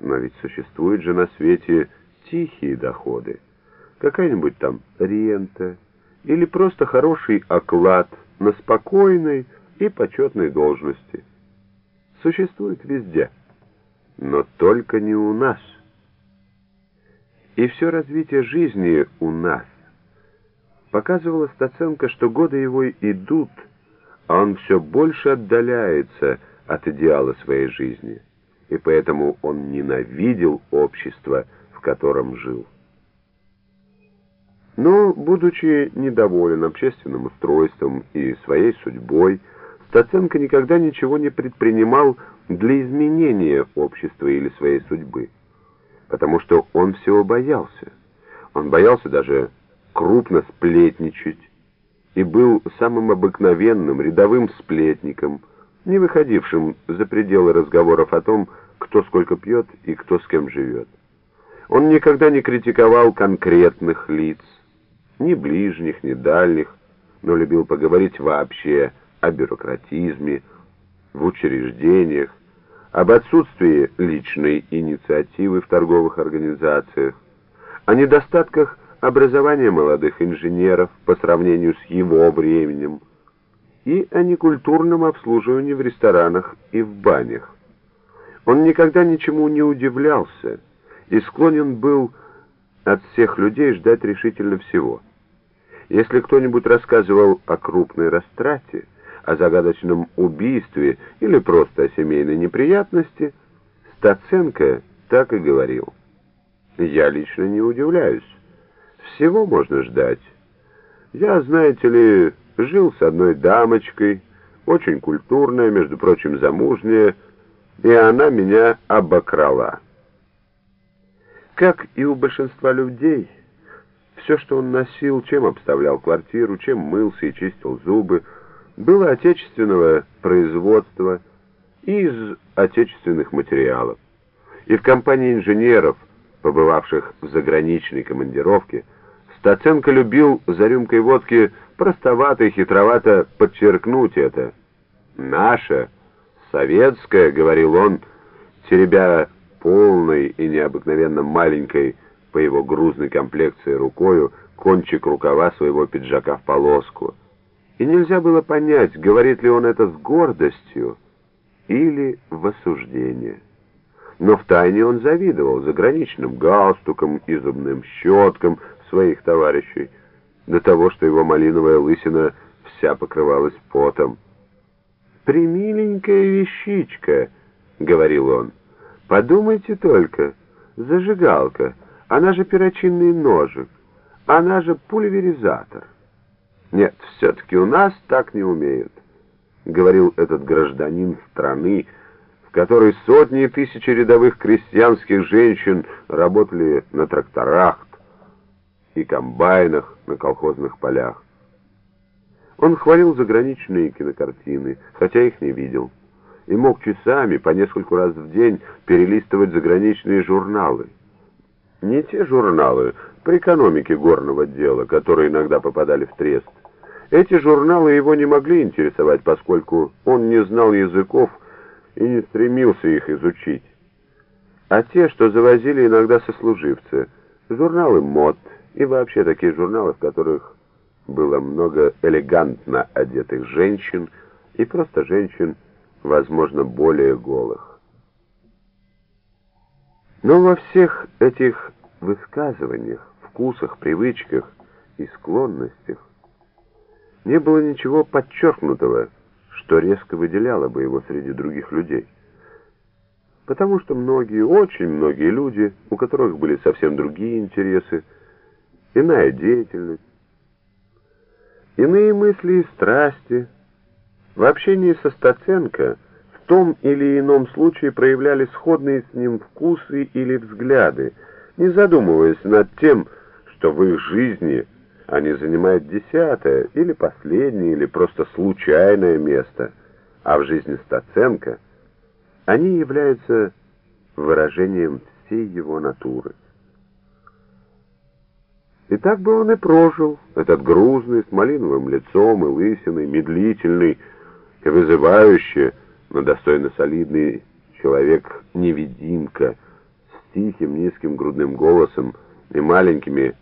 Но ведь существуют же на свете тихие доходы. Какая-нибудь там рента или просто хороший оклад на спокойной и почетной должности. Существует везде, но только не у нас. И все развитие жизни у нас показывала Стаценко, что годы его идут, а он все больше отдаляется от идеала своей жизни, и поэтому он ненавидел общество, в котором жил. Но, будучи недоволен общественным устройством и своей судьбой, Стаценко никогда ничего не предпринимал для изменения общества или своей судьбы, потому что он всего боялся. Он боялся даже крупно сплетничать и был самым обыкновенным рядовым сплетником, не выходившим за пределы разговоров о том, кто сколько пьет и кто с кем живет. Он никогда не критиковал конкретных лиц, ни ближних, ни дальних, но любил поговорить вообще о бюрократизме, в учреждениях, об отсутствии личной инициативы в торговых организациях, о недостатках образования молодых инженеров по сравнению с его временем и о некультурном обслуживании в ресторанах и в банях. Он никогда ничему не удивлялся и склонен был от всех людей ждать решительно всего. Если кто-нибудь рассказывал о крупной растрате, о загадочном убийстве или просто о семейной неприятности, Стаценко так и говорил. Я лично не удивляюсь. Всего можно ждать. Я, знаете ли, жил с одной дамочкой, очень культурная, между прочим, замужняя, и она меня обокрала. Как и у большинства людей, все, что он носил, чем обставлял квартиру, чем мылся и чистил зубы, было отечественного производства из отечественных материалов. И в компании инженеров, побывавших в заграничной командировке, Стаценко любил за рюмкой водки простовато и хитровато подчеркнуть это. «Наша, советская», — говорил он, теребя полной и необыкновенно маленькой по его грузной комплекции рукою кончик рукава своего пиджака в полоску. И нельзя было понять, говорит ли он это с гордостью или в осуждение. Но втайне он завидовал заграничным галстукам и зубным щеткам, своих товарищей, до того, что его малиновая лысина вся покрывалась потом. «Примиленькая вещичка», — говорил он, — «подумайте только, зажигалка, она же перочинный ножик, она же пульверизатор». «Нет, все-таки у нас так не умеют», — говорил этот гражданин страны, в которой сотни и тысячи рядовых крестьянских женщин работали на тракторах, и комбайнах на колхозных полях. Он хвалил заграничные кинокартины, хотя их не видел, и мог часами, по нескольку раз в день, перелистывать заграничные журналы. Не те журналы по экономике горного дела, которые иногда попадали в трест. Эти журналы его не могли интересовать, поскольку он не знал языков и не стремился их изучить. А те, что завозили иногда сослуживцы, журналы мод, и вообще такие журналы, в которых было много элегантно одетых женщин и просто женщин, возможно, более голых. Но во всех этих высказываниях, вкусах, привычках и склонностях не было ничего подчеркнутого, что резко выделяло бы его среди других людей. Потому что многие, очень многие люди, у которых были совсем другие интересы, иная деятельность, иные мысли и страсти. В общении со Стаценко в том или ином случае проявляли сходные с ним вкусы или взгляды, не задумываясь над тем, что в их жизни они занимают десятое или последнее, или просто случайное место, а в жизни Стаценко они являются выражением всей его натуры. И так бы он и прожил, этот грузный, с малиновым лицом и лысиной, медлительный вызывающий, но достойно солидный человек-невидимка, тихим низким грудным голосом и маленькими